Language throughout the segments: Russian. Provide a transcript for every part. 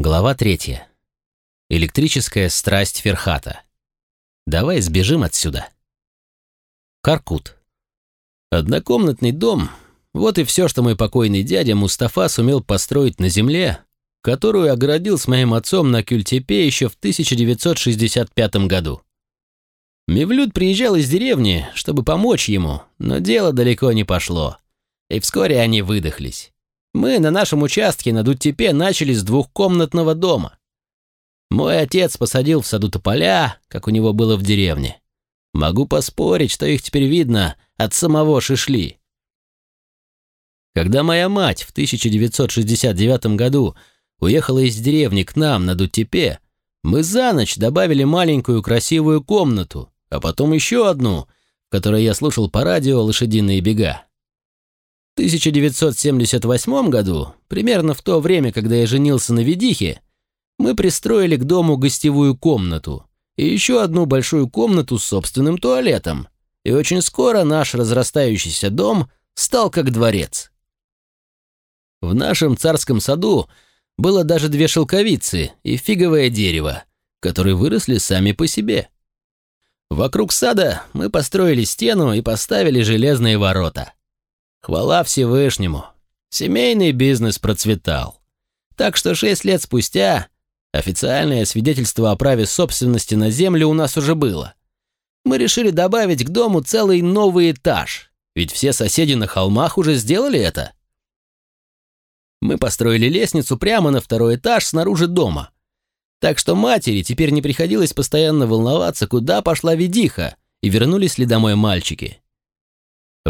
Глава третья. Электрическая страсть Ферхата. Давай сбежим отсюда. Каркут. Однокомнатный дом – вот и все, что мой покойный дядя Мустафа сумел построить на земле, которую оградил с моим отцом на Кюльтепе еще в 1965 году. Мевлюд приезжал из деревни, чтобы помочь ему, но дело далеко не пошло. И вскоре они выдохлись. Мы на нашем участке на Дуттепе начали с двухкомнатного дома. Мой отец посадил в саду тополя, как у него было в деревне. Могу поспорить, что их теперь видно от самого Шишли. Когда моя мать в 1969 году уехала из деревни к нам на Дуттепе, мы за ночь добавили маленькую красивую комнату, а потом еще одну, в которой я слушал по радио лошадиные бега. 1978 году, примерно в то время, когда я женился на Ведихе, мы пристроили к дому гостевую комнату и еще одну большую комнату с собственным туалетом, и очень скоро наш разрастающийся дом стал как дворец. В нашем царском саду было даже две шелковицы и фиговое дерево, которые выросли сами по себе. Вокруг сада мы построили стену и поставили железные ворота – Хвала Всевышнему. Семейный бизнес процветал. Так что шесть лет спустя официальное свидетельство о праве собственности на землю у нас уже было. Мы решили добавить к дому целый новый этаж, ведь все соседи на холмах уже сделали это. Мы построили лестницу прямо на второй этаж снаружи дома. Так что матери теперь не приходилось постоянно волноваться, куда пошла ведиха, и вернулись ли домой мальчики.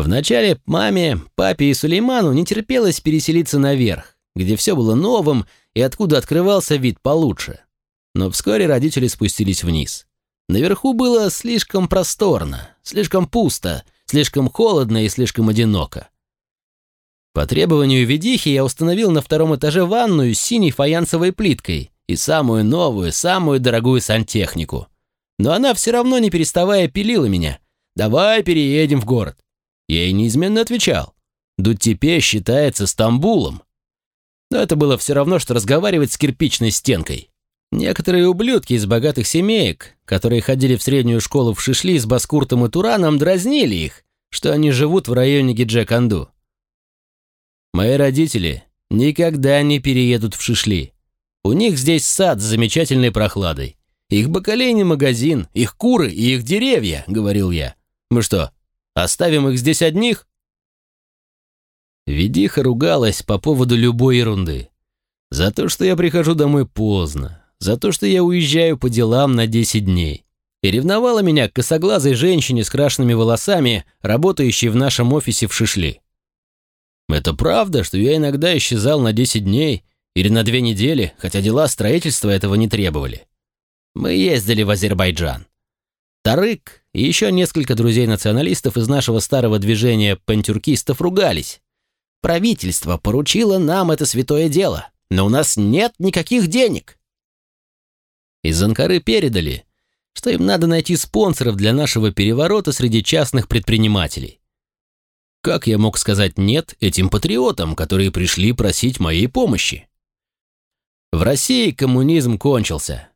Вначале маме, папе и Сулейману не терпелось переселиться наверх, где все было новым и откуда открывался вид получше. Но вскоре родители спустились вниз. Наверху было слишком просторно, слишком пусто, слишком холодно и слишком одиноко. По требованию ведихи я установил на втором этаже ванную с синей фаянсовой плиткой и самую новую, самую дорогую сантехнику. Но она все равно не переставая пилила меня. «Давай переедем в город. Я ей неизменно отвечал. Дуттепе считается Стамбулом. Но это было все равно, что разговаривать с кирпичной стенкой. Некоторые ублюдки из богатых семеек, которые ходили в среднюю школу в Шишли с Баскуртом и Тураном, дразнили их, что они живут в районе Гиджаканду. Мои родители никогда не переедут в Шишли. У них здесь сад с замечательной прохладой. Их бакалейный магазин, их куры и их деревья, говорил я. Мы что, Оставим их здесь одних?» Ведиха ругалась по поводу любой ерунды. За то, что я прихожу домой поздно, за то, что я уезжаю по делам на 10 дней. И ревновала меня к косоглазой женщине с крашенными волосами, работающей в нашем офисе в Шишли. Это правда, что я иногда исчезал на 10 дней или на две недели, хотя дела строительства этого не требовали. Мы ездили в Азербайджан. Тарык и еще несколько друзей-националистов из нашего старого движения пантюркистов ругались. Правительство поручило нам это святое дело, но у нас нет никаких денег. Из Анкары передали, что им надо найти спонсоров для нашего переворота среди частных предпринимателей. Как я мог сказать «нет» этим патриотам, которые пришли просить моей помощи? В России коммунизм кончился,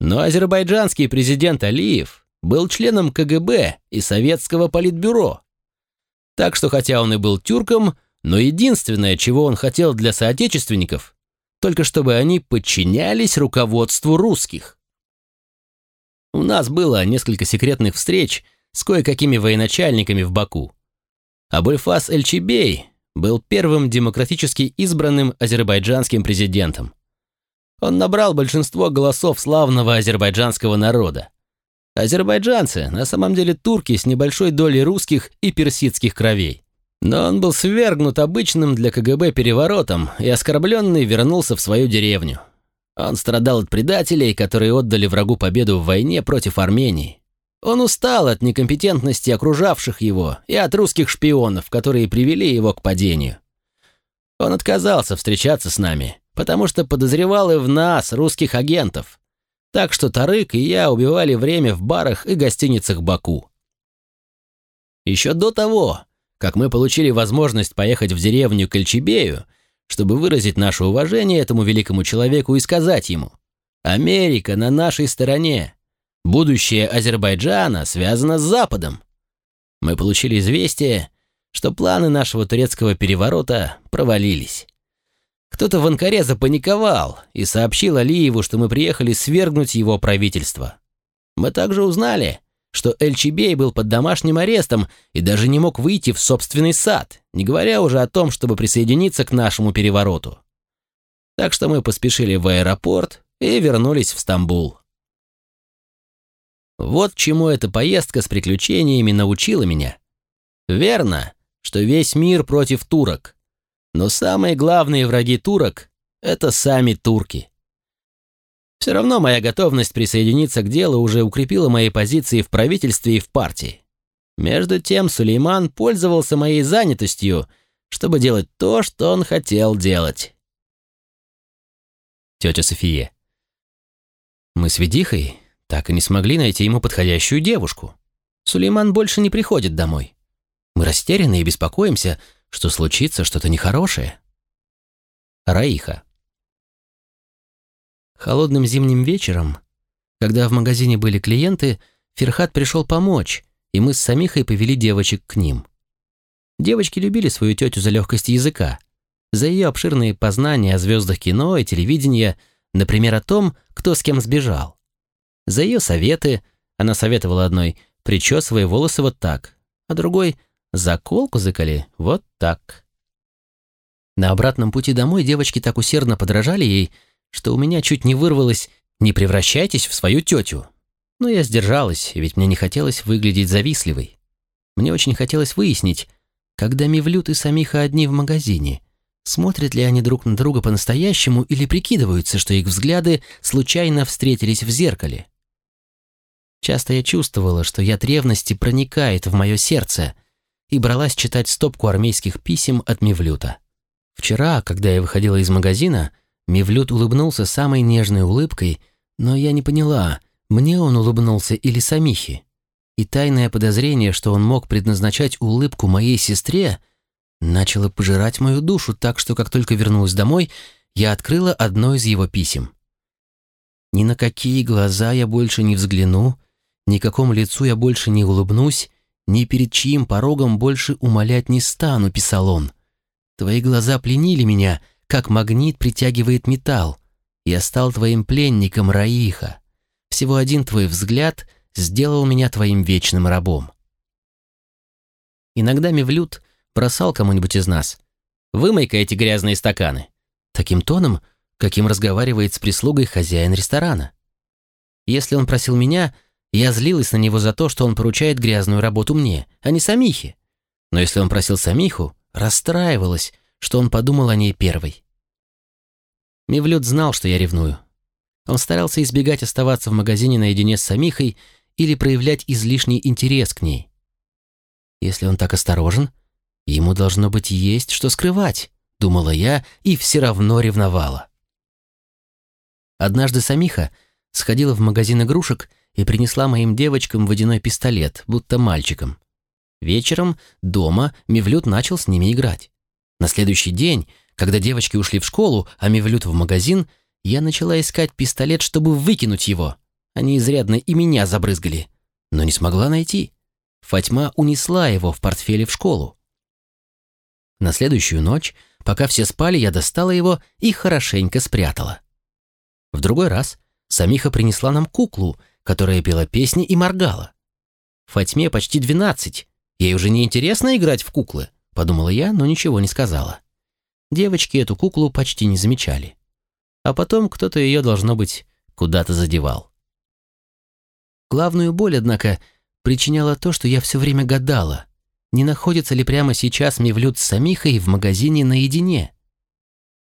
но азербайджанский президент Алиев был членом КГБ и советского политбюро. Так что хотя он и был тюрком, но единственное, чего он хотел для соотечественников, только чтобы они подчинялись руководству русских. У нас было несколько секретных встреч с кое-какими военачальниками в Баку. Абульфас Эльчибей был первым демократически избранным азербайджанским президентом. Он набрал большинство голосов славного азербайджанского народа. Азербайджанцы на самом деле турки с небольшой долей русских и персидских кровей. Но он был свергнут обычным для КГБ переворотом и оскорбленный вернулся в свою деревню. Он страдал от предателей, которые отдали врагу победу в войне против Армении. Он устал от некомпетентности окружавших его и от русских шпионов, которые привели его к падению. Он отказался встречаться с нами, потому что подозревал и в нас, русских агентов, так что Тарык и я убивали время в барах и гостиницах Баку. Еще до того, как мы получили возможность поехать в деревню Кальчебею, чтобы выразить наше уважение этому великому человеку и сказать ему «Америка на нашей стороне. Будущее Азербайджана связано с Западом». Мы получили известие, что планы нашего турецкого переворота провалились. Кто-то в Анкаре запаниковал и сообщил Алиеву, что мы приехали свергнуть его правительство. Мы также узнали, что Эльчибей был под домашним арестом и даже не мог выйти в собственный сад, не говоря уже о том, чтобы присоединиться к нашему перевороту. Так что мы поспешили в аэропорт и вернулись в Стамбул. Вот чему эта поездка с приключениями научила меня. Верно, что весь мир против турок. Но самые главные враги турок – это сами турки. Все равно моя готовность присоединиться к делу уже укрепила мои позиции в правительстве и в партии. Между тем Сулейман пользовался моей занятостью, чтобы делать то, что он хотел делать. Тетя София. Мы с Ведихой так и не смогли найти ему подходящую девушку. Сулейман больше не приходит домой. Мы растеряны и беспокоимся, что случится что-то нехорошее. Раиха. Холодным зимним вечером, когда в магазине были клиенты, Ферхат пришел помочь, и мы с Самихой повели девочек к ним. Девочки любили свою тетю за легкость языка, за ее обширные познания о звездах кино и телевидения, например, о том, кто с кем сбежал. За ее советы, она советовала одной «причесывай волосы вот так», а другой «заколку заколи вот так». На обратном пути домой девочки так усердно подражали ей, что у меня чуть не вырвалось «не превращайтесь в свою тетю». Но я сдержалась, ведь мне не хотелось выглядеть завистливой. Мне очень хотелось выяснить, когда Мивлют и Самиха одни в магазине, смотрят ли они друг на друга по-настоящему или прикидываются, что их взгляды случайно встретились в зеркале. Часто я чувствовала, что яд ревности проникает в мое сердце, и бралась читать стопку армейских писем от Мивлюта. Вчера, когда я выходила из магазина, Мивлют улыбнулся самой нежной улыбкой, но я не поняла, мне он улыбнулся или Самихи. И тайное подозрение, что он мог предназначать улыбку моей сестре, начало пожирать мою душу так, что как только вернулась домой, я открыла одно из его писем. «Ни на какие глаза я больше не взгляну, никакому лицу я больше не улыбнусь, ни перед чьим порогом больше умолять не стану», — писал он. «Твои глаза пленили меня, — как магнит притягивает металл. Я стал твоим пленником, Раиха. Всего один твой взгляд сделал меня твоим вечным рабом. Иногда Мевлюд бросал кому-нибудь из нас. «Вымой-ка эти грязные стаканы». Таким тоном, каким разговаривает с прислугой хозяин ресторана. Если он просил меня, я злилась на него за то, что он поручает грязную работу мне, а не Самихе. Но если он просил Самиху, расстраивалась, что он подумал о ней первой. Мивлют знал, что я ревную. Он старался избегать оставаться в магазине наедине с Самихой или проявлять излишний интерес к ней. Если он так осторожен, ему должно быть есть что скрывать, думала я и все равно ревновала. Однажды Самиха сходила в магазин игрушек и принесла моим девочкам водяной пистолет, будто мальчикам. Вечером дома Мивлют начал с ними играть. На следующий день, когда девочки ушли в школу, а Мевлют в магазин, я начала искать пистолет, чтобы выкинуть его. Они изрядно и меня забрызгали, но не смогла найти. Фатьма унесла его в портфеле в школу. На следующую ночь, пока все спали, я достала его и хорошенько спрятала. В другой раз Самиха принесла нам куклу, которая пела песни и моргала. Фатьме почти двенадцать, ей уже не интересно играть в куклы подумала я, но ничего не сказала. Девочки эту куклу почти не замечали. А потом кто-то ее, должно быть, куда-то задевал. Главную боль, однако, причиняло то, что я все время гадала, не находится ли прямо сейчас Мевлюд с Самихой в магазине наедине.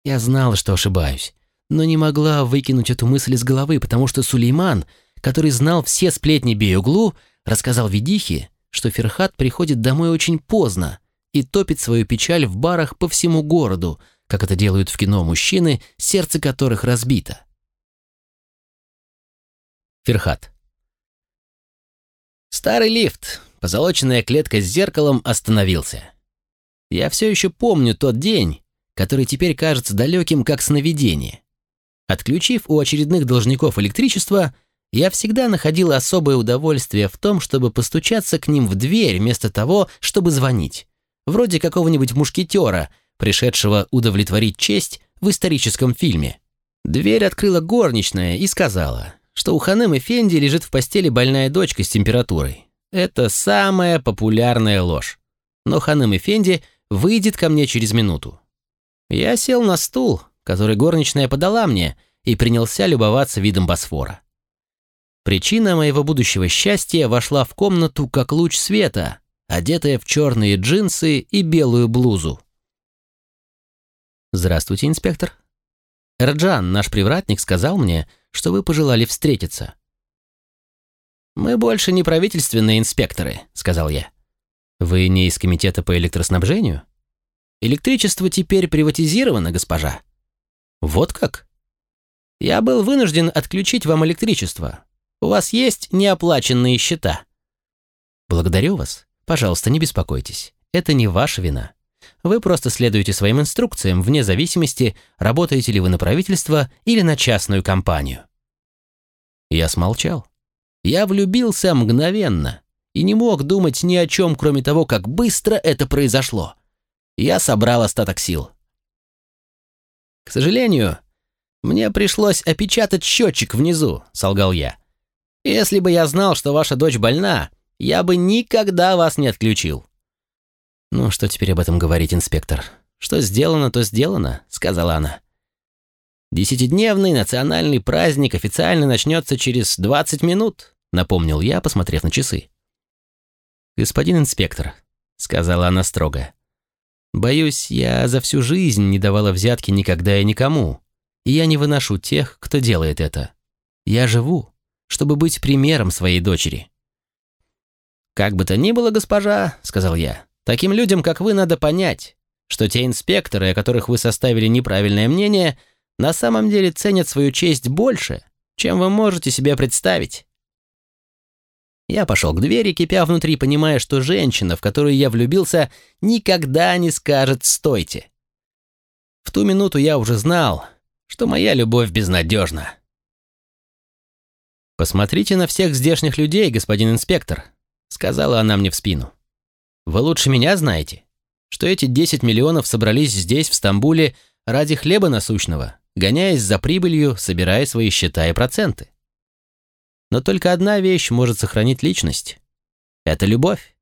Я знала, что ошибаюсь, но не могла выкинуть эту мысль из головы, потому что Сулейман, который знал все сплетни Беюглу, рассказал Ведихе, что Ферхат приходит домой очень поздно, и топит свою печаль в барах по всему городу, как это делают в кино мужчины, сердце которых разбито. Ферхат. Старый лифт, позолоченная клетка с зеркалом, остановился. Я все еще помню тот день, который теперь кажется далеким, как сновидение. Отключив у очередных должников электричество, я всегда находил особое удовольствие в том, чтобы постучаться к ним в дверь вместо того, чтобы звонить. Вроде какого-нибудь мушкетера, пришедшего удовлетворить честь в историческом фильме. Дверь открыла горничная и сказала, что у Ханым Эфенди лежит в постели больная дочка с температурой. Это самая популярная ложь. Но Ханым Эфенди выйдет ко мне через минуту. Я сел на стул, который горничная подала мне, и принялся любоваться видом Босфора. Причина моего будущего счастья вошла в комнату как луч света, одетая в черные джинсы и белую блузу. «Здравствуйте, инспектор. Эрджан, наш привратник, сказал мне, что вы пожелали встретиться». «Мы больше не правительственные инспекторы», — сказал я. «Вы не из комитета по электроснабжению?» «Электричество теперь приватизировано, госпожа». «Вот как?» «Я был вынужден отключить вам электричество, у вас есть неоплаченные счета?» «Благодарю вас. Пожалуйста, не беспокойтесь. Это не ваша вина. Вы просто следуете своим инструкциям, вне зависимости, работаете ли вы на правительство или на частную компанию». Я смолчал. Я влюбился мгновенно и не мог думать ни о чем, кроме того, как быстро это произошло. Я собрал остаток сил. «К сожалению, мне пришлось опечатать счетчик внизу», — солгал я. Если бы я знал, что ваша дочь больна, я бы никогда вас не отключил». «Ну, что теперь об этом говорить, инспектор? Что сделано, то сделано», — сказала она. «Десятидневный национальный праздник официально начнется через 20 минут», — напомнил я, посмотрев на часы. «Господин инспектор», — сказала она строго, — «боюсь, я за всю жизнь не давала взятки никогда и никому, и я не выношу тех, кто делает это. Я живу, чтобы быть примером своей дочери. «Как бы то ни было, госпожа», — сказал я, — «таким людям, как вы, надо понять, что те инспекторы, о которых вы составили неправильное мнение, на самом деле ценят свою честь больше, чем вы можете себе представить». Я пошел к двери, кипя внутри, понимая, что женщина, в которую я влюбился, никогда не скажет «стойте». В ту минуту я уже знал, что моя любовь безнадежна. «Посмотрите на всех здешних людей, господин инспектор», — сказала она мне в спину. «Вы лучше меня знаете, что эти 10 миллионов собрались здесь, в Стамбуле, ради хлеба насущного, гоняясь за прибылью, собирая свои счета и проценты. Но только одна вещь может сохранить личность. Это любовь.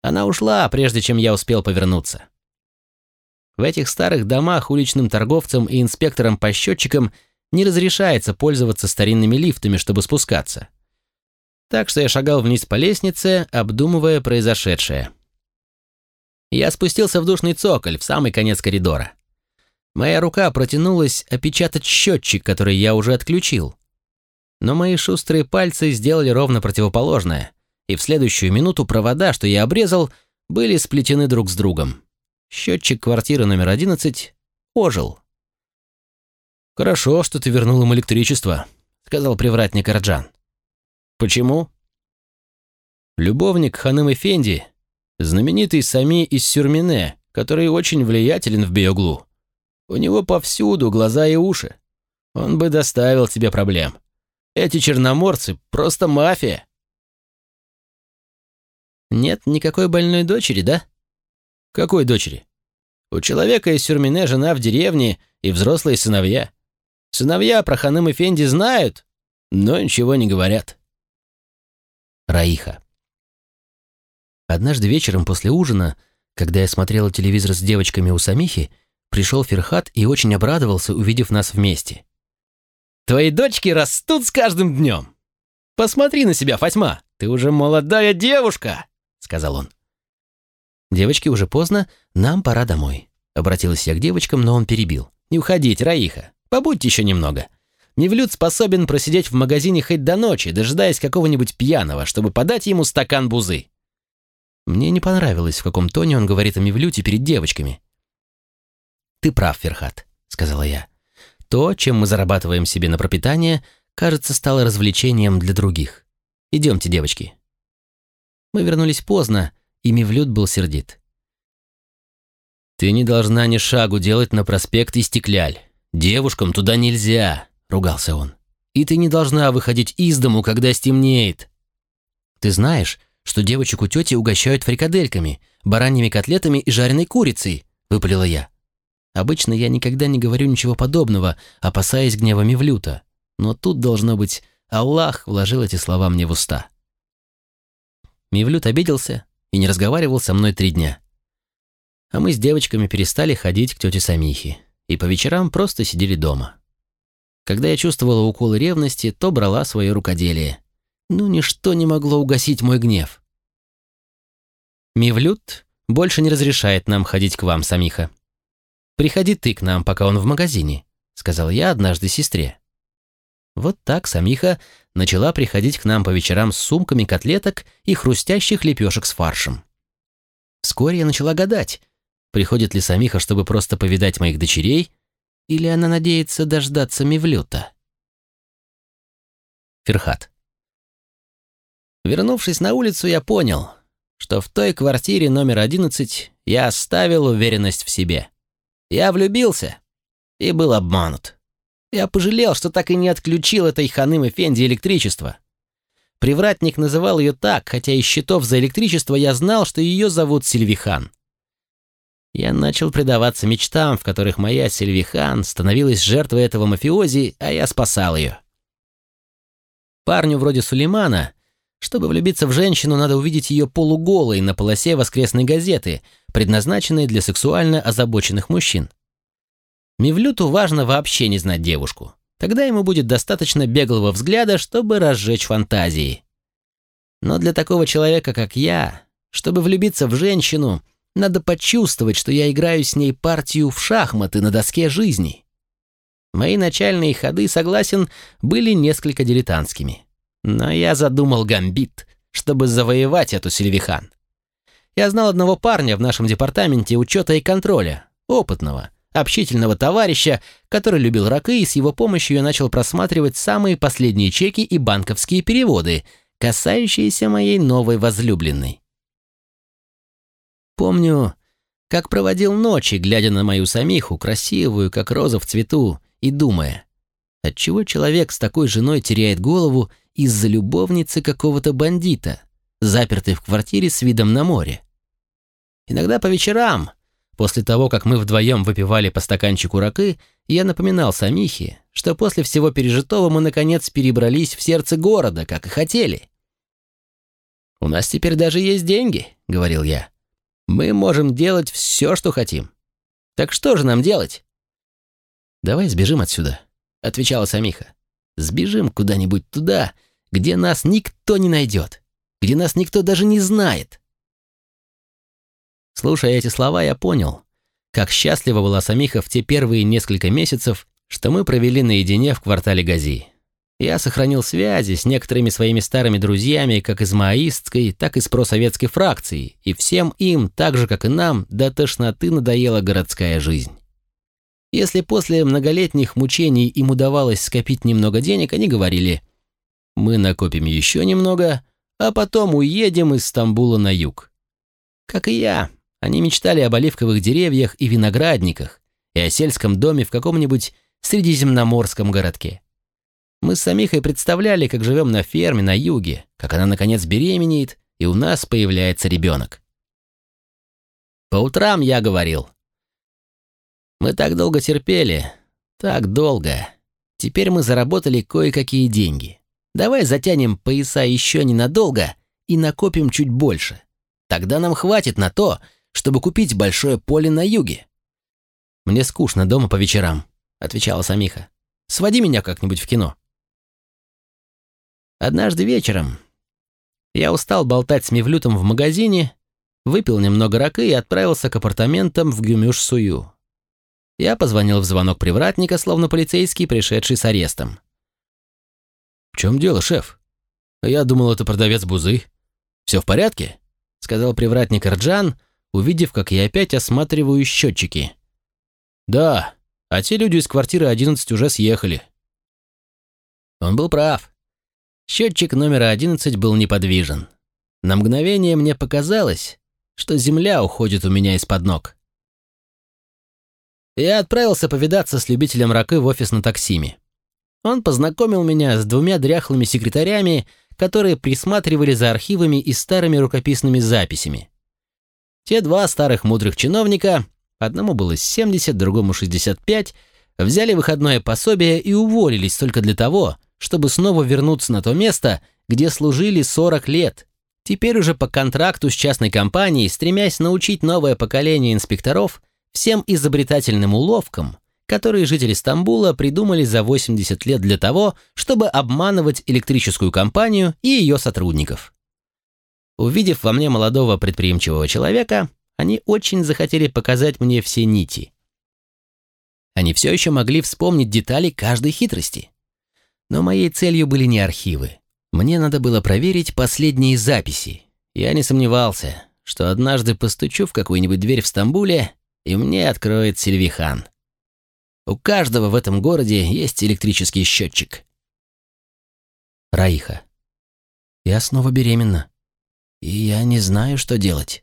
Она ушла, прежде чем я успел повернуться. В этих старых домах уличным торговцам и инспекторам по счетчикам – не разрешается пользоваться старинными лифтами, чтобы спускаться. Так что я шагал вниз по лестнице, обдумывая произошедшее. Я спустился в душный цоколь, в самый конец коридора. Моя рука протянулась опечатать счетчик, который я уже отключил. Но мои шустрые пальцы сделали ровно противоположное, и в следующую минуту провода, что я обрезал, были сплетены друг с другом. Счетчик квартиры номер 11 ожил. «Хорошо, что ты вернул им электричество», — сказал привратник Арджан. «Почему?» Любовник Ханым Эфенди, знаменитый Сами из Сюрмине, который очень влиятелен в Биоглу. У него повсюду глаза и уши. Он бы доставил тебе проблем. Эти черноморцы — просто мафия. Нет никакой больной дочери, да? Какой дочери? У человека из Сюрмине жена в деревне и взрослые сыновья. Сыновья про Ханым и Фенди знают, но ничего не говорят. Раиха. Однажды вечером после ужина, когда я смотрела телевизор с девочками у Самихи, пришел Ферхат и очень обрадовался, увидев нас вместе. «Твои дочки растут с каждым днем! Посмотри на себя, Фатьма, ты уже молодая девушка!» — сказал он. «Девочки, уже поздно, нам пора домой», — обратилась я к девочкам, но он перебил. «Не уходить, Раиха, Побудьте еще немного. Невлюд способен просидеть в магазине хоть до ночи, дожидаясь какого-нибудь пьяного, чтобы подать ему стакан бузы. Мне не понравилось, в каком тоне он говорит о Мевлюте перед девочками. «Ты прав, Ферхат», — сказала я. «То, чем мы зарабатываем себе на пропитание, кажется, стало развлечением для других. Идемте, девочки». Мы вернулись поздно, и Мевлюд был сердит. «Ты не должна ни шагу делать на проспект Истекляль. Девушкам туда нельзя», — ругался он. «И ты не должна выходить из дому, когда стемнеет». «Ты знаешь, что девочек у тети угощают фрикадельками, бараньими котлетами и жареной курицей», — выпалила я. Обычно я никогда не говорю ничего подобного, опасаясь гнева Мевлюта. Но тут, должно быть, Аллах вложил эти слова мне в уста. Мивлют обиделся и не разговаривал со мной три дня. А мы с девочками перестали ходить к тете Самихе и по вечерам просто сидели дома. Когда я чувствовала уколы ревности, то брала свое рукоделие. Ну, ничто не могло угасить мой гнев. Мивлют больше не разрешает нам ходить к вам, Самиха. Приходи ты к нам, пока он в магазине», — сказал я однажды сестре. Вот так Самиха начала приходить к нам по вечерам с сумками котлеток и хрустящих лепешек с фаршем. Вскоре я начала гадать, приходит ли Самиха, чтобы просто повидать моих дочерей, или она надеется дождаться Мевлюта. Ферхат. Вернувшись на улицу, я понял, что в той квартире номер 11 я оставил уверенность в себе. Я влюбился и был обманут. Я пожалел, что так и не отключил этой ханым Эфенди электричество. Привратник называл ее так, хотя из счетов за электричество я знал, что ее зовут Сильвихан. Я начал предаваться мечтам, в которых моя Сильвихан становилась жертвой этого мафиози, а я спасал ее. Парню вроде Сулеймана, чтобы влюбиться в женщину, надо увидеть ее полуголой на полосе воскресной газеты, предназначенной для сексуально озабоченных мужчин. Мивлюту важно вообще не знать девушку. Тогда ему будет достаточно беглого взгляда, чтобы разжечь фантазии. Но для такого человека, как я, чтобы влюбиться в женщину, надо почувствовать, что я играю с ней партию в шахматы на доске жизни. Мои начальные ходы, согласен, были несколько дилетантскими. Но я задумал гамбит, чтобы завоевать эту Сильвихан. Я знал одного парня в нашем департаменте учета и контроля, опытного, общительного товарища, который любил ракы, и с его помощью я начал просматривать самые последние чеки и банковские переводы, касающиеся моей новой возлюбленной. Помню, как проводил ночи, глядя на мою самиху, красивую, как роза в цвету, и думая, отчего человек с такой женой теряет голову из-за любовницы какого-то бандита, запертой в квартире с видом на море. Иногда по вечерам, После того, как мы вдвоем выпивали по стаканчику ракы, я напоминал Самихе, что после всего пережитого мы наконец перебрались в сердце города, как и хотели. «У нас теперь даже есть деньги», — говорил я. «Мы можем делать все, что хотим. Так что же нам делать?» «Давай сбежим отсюда», — отвечала Самиха. «Сбежим куда-нибудь туда, где нас никто не найдет, где нас никто даже не знает. Слушая эти слова, я понял, как счастлива была Самиха в те первые несколько месяцев, что мы провели наедине в квартале Гази. Я сохранил связи с некоторыми своими старыми друзьями как из маоистской, так и из просоветской фракции, и всем им, так же как и нам, до тошноты надоела городская жизнь. Если после многолетних мучений им удавалось скопить немного денег, они говорили «Мы накопим еще немного, а потом уедем из Стамбула на юг». Как и я, они мечтали об оливковых деревьях и виноградниках, и о сельском доме в каком-нибудь средиземноморском городке. Мы с Самихой представляли, как живем на ферме на юге, как она, наконец, беременеет, и у нас появляется ребенок. По утрам я говорил. Мы так долго терпели, так долго. Теперь мы заработали кое-какие деньги. Давай затянем пояса еще ненадолго и накопим чуть больше. Тогда нам хватит на то, чтобы купить большое поле на юге. «Мне скучно дома по вечерам», — отвечала Самиха. «Своди меня как-нибудь в кино». Однажды вечером я устал болтать с Мевлютом в магазине, выпил немного рака и отправился к апартаментам в Гюмюш-Сую. Я позвонил в звонок привратника, словно полицейский, пришедший с арестом. «В чем дело, шеф? Я думал, это продавец бузы. Все в порядке?» — сказал привратник Рджан, — увидев, как я опять осматриваю счетчики. «Да, а те люди из квартиры 11 уже съехали». Он был прав. Счетчик номера 11 был неподвижен. На мгновение мне показалось, что земля уходит у меня из-под ног. я отправился повидаться с любителем ракы в офис на таксиме. Он познакомил меня с двумя дряхлыми секретарями, которые присматривали за архивами и старыми рукописными записями. Те два старых мудрых чиновника, одному было 70, другому 65, взяли выходное пособие и уволились только для того, чтобы снова вернуться на то место, где служили 40 лет. Теперь уже по контракту с частной компанией, стремясь научить новое поколение инспекторов всем изобретательным уловкам, которые жители Стамбула придумали за 80 лет для того, чтобы обманывать электрическую компанию и ее сотрудников. Увидев во мне молодого предприимчивого человека, они очень захотели показать мне все нити. Они все еще могли вспомнить детали каждой хитрости. Но моей целью были не архивы. Мне надо было проверить последние записи. Я не сомневался, что однажды постучу в какую-нибудь дверь в Стамбуле, и мне откроет Сильвихан. У каждого в этом городе есть электрический счетчик. Раиха. Я снова беременна. И я не знаю, что делать.